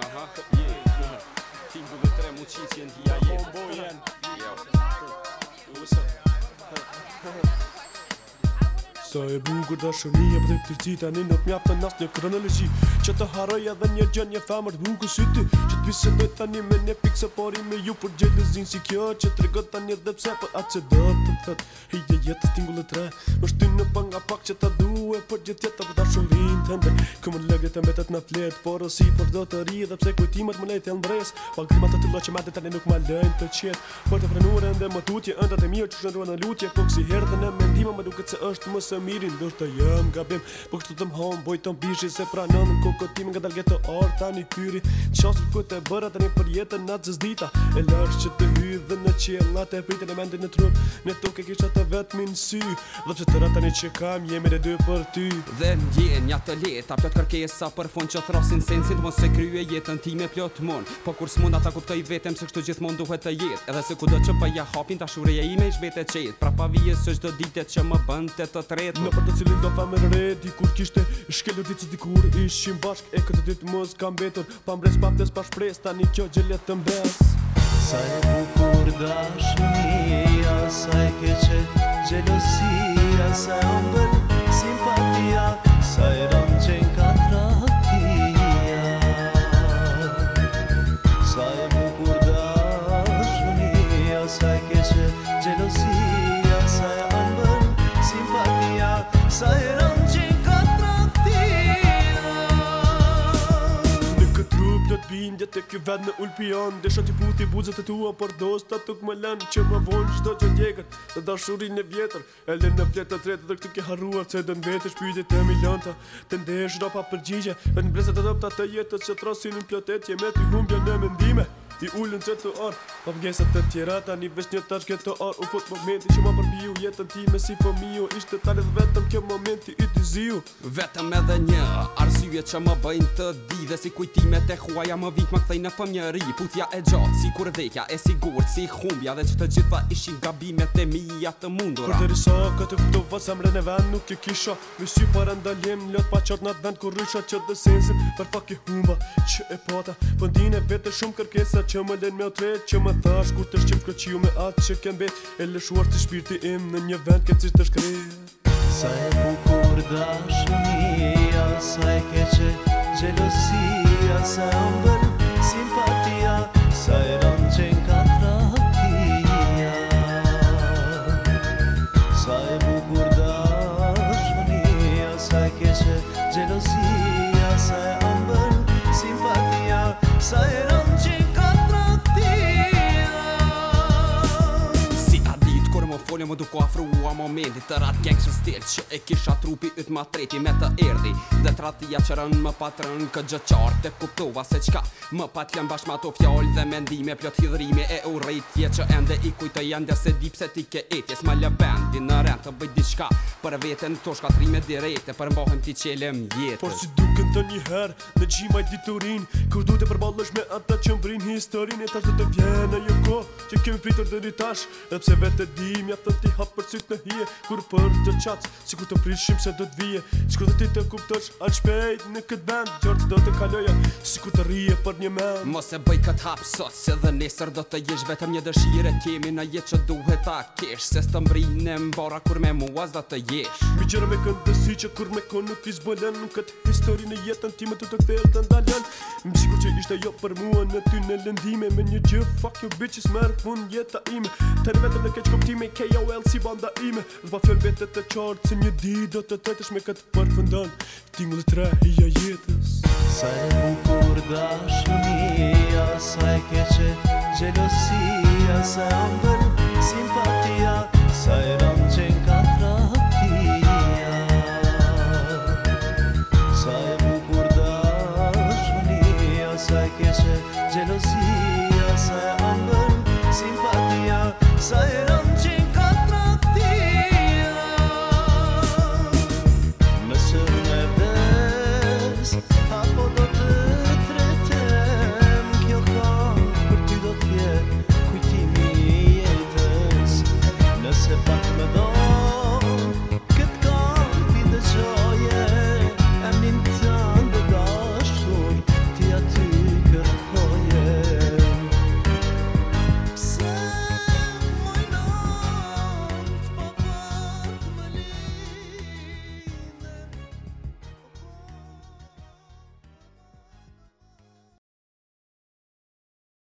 Aha, je, tim buve tre më qitë jenë, dija jetë Da bombo jenë, jo, du me së e bugur dhe për të tjitë Në nëtë mjaftën, nështë në këtë Që të haroj edhe një gjën një famër të buku ty Që të bisedoj tani me një pikë se pori me ju Por gjellë zinë si kjo që të regot tani dhe pse Për atë që do të të të hije jetë të tingullë re Më shty në panga pak që të duhe Për gjithë jetë të vëta shullin të ndër Këmë në legjet e mbetet në fletë Por osi për do të ri dhe pse kujtimet më lejtë e ndres Pa grimat të të loqe madhe tani nuk ma lejnë të qetë Për të ende më tutje mio lutje Po kësi në më duke që më së të gabim Po më hon, se kuko nga dalget ghetto orta ni tyri ços ku te bëra tani për jetën na çës dita e lësh që të hyjë në qiellat e pritën e mendin në trup Në tok e kisha të vetëm në sy dhe të rata ne që kam jemi të dy për ty dhe ndjen ja të leta plot kërkesa për fund që throsin sensin mos se krye jetën tim e plot mon po kur smunda ta kuptoj vetëm se çdo gjithmonë duhet të jetë edhe se kudo që pa ja hapin dashuria ime është vetë çet pra pa vijë se çdo ditë që më bën të të tretë në për të cilin do famë rre di kur kishte Shkelur ditë të dikur ishim bashk E këtë dytë mos kam betur Pa mbres pa ftes pa shpres Ta një kjo gjellet të mbes Sa e bukur dashëmija Sa e keqe gjelosia Sa e mbërë të kjo vetë në ulpion Desha t'i puti buzët e tua Por dos t'a tuk më lenë që më vonë Qdo që ndjekët dhe dashurin e vjetër E lënë në fletë të tretë dhe këtë ke haruar Se dhe në vetë e milanta të milion të Të ndesh ropa përgjigje E në blesët e dopta të jetët që trasin në plotet Je me t'i humbja në mendime I ullën që të orë Pa po pëgjesat të tjera tani vesh një tashke të orë U fut momenti që për fiu Jetën ti me si fëmiju po Ishte tarit vetëm kjo momenti i të ziu Vetëm edhe një Arsyje që më bëjnë të di Dhe si kujtime të huaja më vit Më këthej në fëmjëri Putja e gjatë Si kur dhekja e sigur Si humbja dhe që të gjitha ishin gabime Të mija të mundura Për të riso këtë këtu vëtë Sam rene vend nuk i kisha Me sy për ndaljem Lot pa qatë në vend Kur rysha që dhe sensin Për fak i humba Që e pata Pëndine po vete shumë kërkesa Që më len me otret Që më thash Kur të shqip këqiu me atë që kem E lëshuar të shpirti në një vend këtë që të shkrije Sa e bukur dashënia, sa e keqe gjelosia, sa e mbërë ku afrua momentit të rat gangsta stilë që e kisha trupi ytë ma treti me të erdi dhe tratia që rënë më pat rënë këtë gjëqarë qartë kuptova se çka më pat lën bashkë me ato dhe mendime plot hidhrimi e urrëtje që ende i kujtë e jende se dipse ti ke etjes ma lëbendi në rën të bëj diçka për veten to shkatrime direkte për mbohem ti qelem jetë por si duken të një herë në gjimajt viturin kur du të me ata që mbrin historinë tash të vjen ajo deri tash vetë di hap për cytë në hije Kur për të qatë, si kur të prishim se do të vije Si kur të ti të kuptosh atë shpejt në këtë band Gjordë do të kaloja, si kur të rije për një men Mos e bëj këtë hap sot, se dhe nesër do të jesh Vetëm një dëshire t'jemi në jetë që duhet ta kesh Se së të mbri në mbara kur me muaz do të jesh Mi gjera me këtë dësi që kur me konë nuk i zbolen Nuk këtë histori në jetën ti me të të kthejt të ndalen Mi sikur që ishte jo për mua në ty në lëndime Me një gjë, fuck you bitches, merë fund jetë ta ime Të vetëm në keqë koptime, KOL si banda ime Zba fjoll bete të qartë Se një di do të të me këtë përfëndon Tingull tre i jetës Sa e bukur dashëmija Sa e keqe gjelosia Sa e mbërë